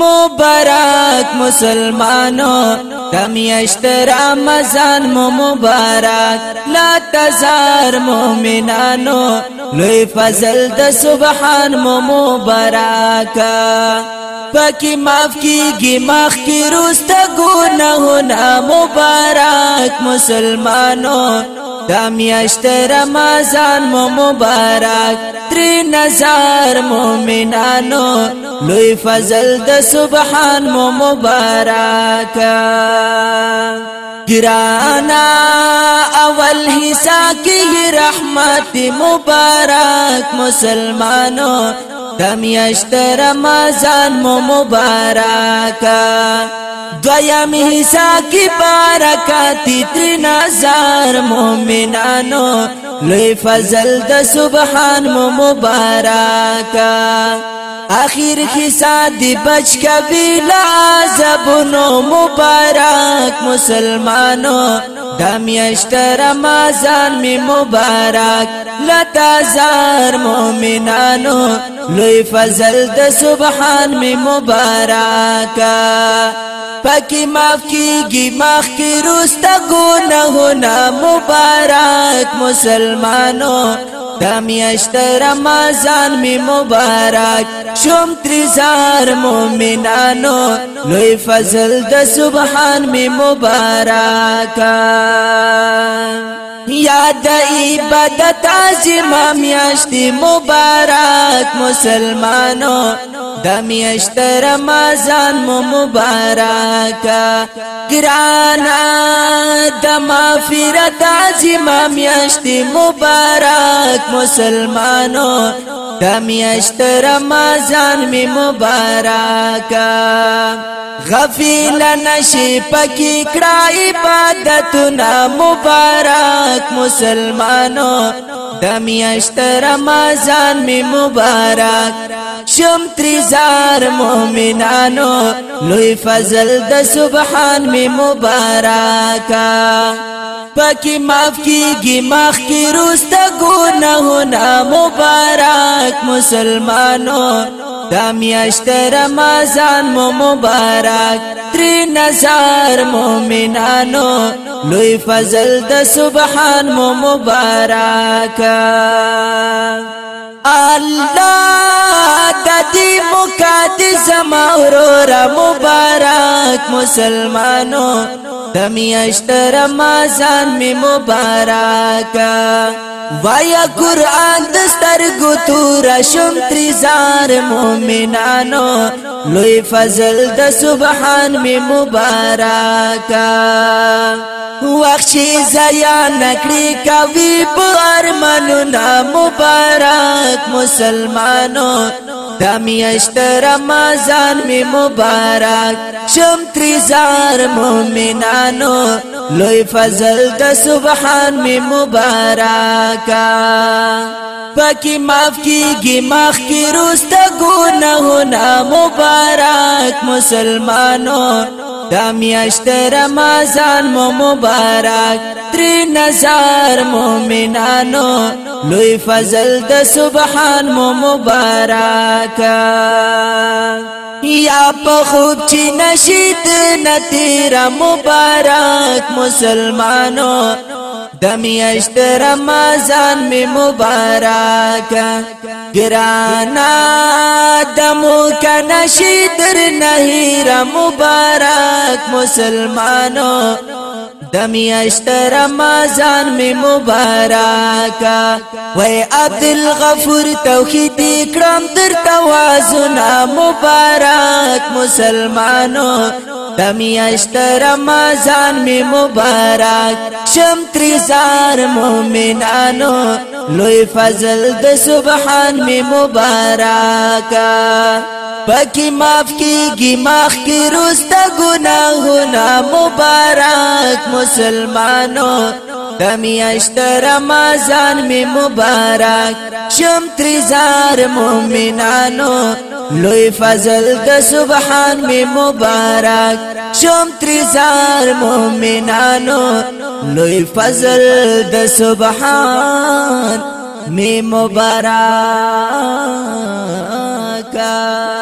مبارک مسلمانو دمیشت رمضان مو مبارک لا تزار مومنانو لوی فضل د سبحان مو مبارک پاکی معاف کیږي مخ کی روسته ګناهونه مبارک مسلمانو دا میاشت رمضان مو مبارک تری نظر مومنانو لوی فضل د سبحان مو مبارک گرانا اول حصہ کی رحمت مبارک مسلمانو دا میاشت رمضان مو مبارک دویم حصہ کی بارکاتی تری نظر مومنانو لوی فضل د سبحان مو مبارکا اخیر حصہ دی بچ کبی لازبونو مبارک مسلمانو دامیشت رمضان می مبارک لتازار مومنانو لوی فضل د سبحان می مبارکا پاکی معاف کیږي مخ کی روستا ګناهونه مبارک مسلمانو دمیاشت رمضان می مبارک شم تریزار مومنانو لوی فضل د سبحان می مبارک یا د عبادت عظیم میاشت مبارک مسلمانو د میاشت رمضان مو مبارک ګرانا د مغفرت عظیم میاشت مبارک مسلمانو د میاشت رمضان می مبارک غفیل نشی پکی کړه عبادتونه مبارک مسلمانو د میاشت رمضان می مبارک شم تریزار مؤمنانو لوی فضل د سبحان می مبارکا پاکی معاف کیږي مخ کی روست ګناهونه مبارک مسلمانو د میاشت رمضان مو مبارک تری نظر مؤمنانو لوی فضل د سبحان مو مبارک الله د دې مقدس مورور مبارک مسلمانو د میاشت رمضان می مبارک وایا قران د سترګو تور شم تری زار مؤمنانو لوی فضل د سبحان می مبارکا وخشي زیا نکړي کوي په ارمانو نا مبارک مسلمانو دا میاشت رمضان می مبارک شم تریزار مومنانو لوی فضل د سبحان می مبارکا پاکی معاف کیږي مخ کی روز ته ګناهونه مبارک مسلمانو دا میاشت رمضان مو مبارک تر نظر مومنانو لوی فضل د سبحان مو مبارک یا په خوب چې نشید نتیرا مبارک مسلمانو دمیشت رمضان می مبارک گرانا دمو کا نشیدر نهیر مبارک مسلمانو دمیشت رمضان می مبارک وی عبدالغفور توحیدی کرم در توازنا مبارک مسلمانو رمضان می مبارک شم زار مومنانو لوی فضل د سبحان می مبارک پکی ماف کی گی ماخ کی تا گناہ ہونا مبارک مسلمانو د میاشت رمضان می مبارک شم تریزار مومنانو لوی فضل د سبحان می مبارک شم تریزار مومنانو لوی فضل د سبحان می مبارک